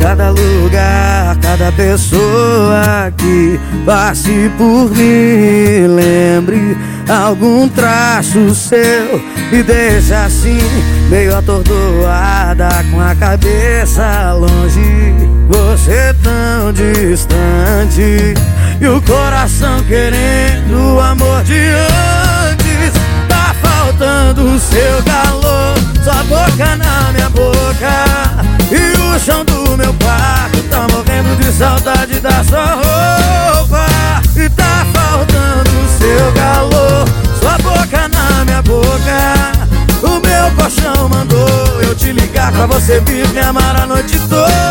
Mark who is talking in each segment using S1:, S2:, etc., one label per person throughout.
S1: Cada lugar, cada pessoa que passe por mim, lembre algum traço seu e deixa assim, meio atordoada, com a cabeça longe. Você tão distante e o coração querendo o amor de antes. Seu calor, sua boca na minha boca e o chão do meu quarto. Tá morrendo de saudade da sua roupa e tá faltando seu calor, sua boca na minha boca. O meu colchão mandou eu te ligar pra você vir me amar a noite toda.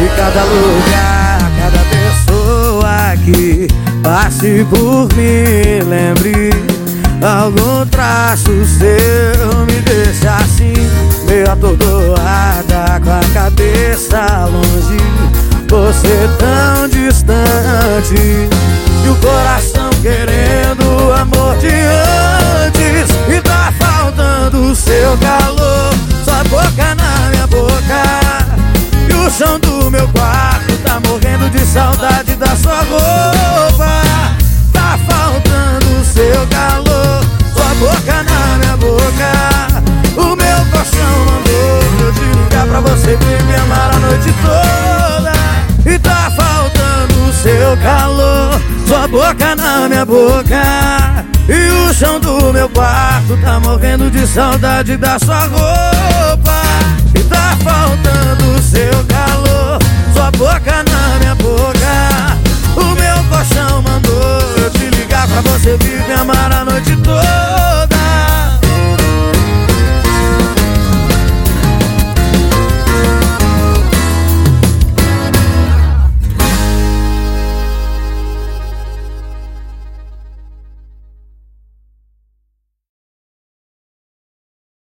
S1: E cada lugar, cada pessoa que passe por mim, lembre algum traço seu me deixa assim, meio atordoada, com a cabeça longe. Você tão distante e o coração querendo amor de antes. E tá faltando o seu calor, sua boca na minha boca. E o chão do meu quarto tá morrendo de saudade da sua roupa. Tá faltando o seu calor, sua boca na minha boca. O meu colchão mandou eu te ligar pra você vir me amar a noite toda. E tá faltando o seu calor, sua boca na minha boca. E o chão do meu quarto tá morrendo de saudade da sua roupa. Na a noite toda.